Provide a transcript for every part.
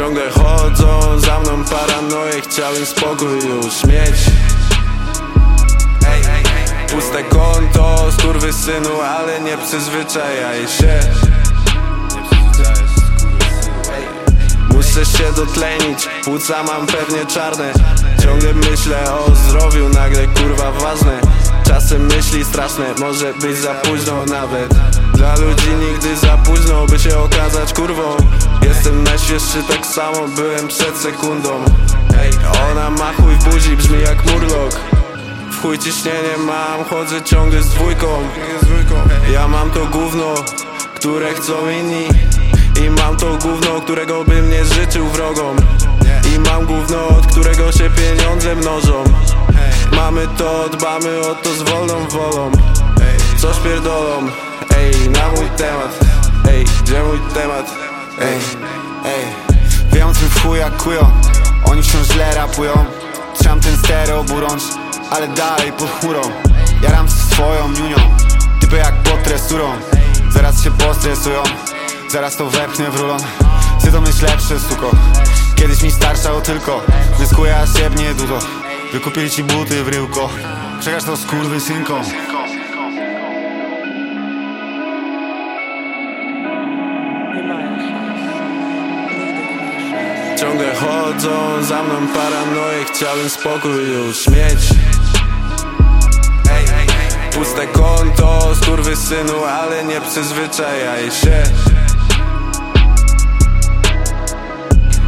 Ciągle chodzą za mną paranoje Chciałem spokój już mieć Puste konto, synu, ale nie przyzwyczajaj się. Muszę się dotlenić, płuca mam pewnie czarne. Ciągle myślę o zdrowiu, nagle kurwa ważne. Czasem myśli straszne, może być za późno nawet. Dla ludzi nigdy za późno, by się okazać kurwą Jestem najświeższy, tak samo byłem przed sekundą. Ej, ona ma chuj w buzi, brzmi jak murlok. W chuj ciśnienie mam, chodzę ciągle z dwójką. Ja mam to gówno, które chcą inni. I mam to gówno, którego bym nie życzył wrogom. I mam gówno, od którego się pieniądze mnożą. Mamy to, dbamy o to z wolną wolą. Coś pierdolą, ej, na mój temat. Ej, gdzie mój temat? Ej, Ej, wiem w chuj kują Oni wciąż źle rapują. Trzymam ten stereo burącz Ale dalej pod chmurą. Jaram z swoją niunią. Typy jak pod tresurą Zaraz się postresują. Zaraz to wepchnę w rulon. Chcę to mieć lepsze, suko. Kiedyś mi starszało tylko. Zyskuję aż siebnie dużo. Wykupili ci buty w ryłko. Przekaż to synką Ciągle chodzą za mną paranoje. Chciałem spokój już mieć. Puste konto, synu, ale nie przyzwyczajaj się.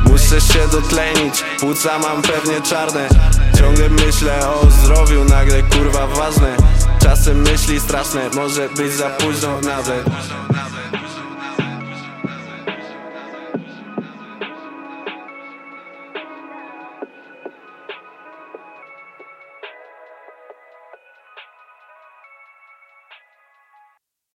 Muszę się dotlenić, płuca mam pewnie czarne. Ciągle myślę o zdrowiu, nagle kurwa ważne. Czasem myśli straszne, może być za późno nawet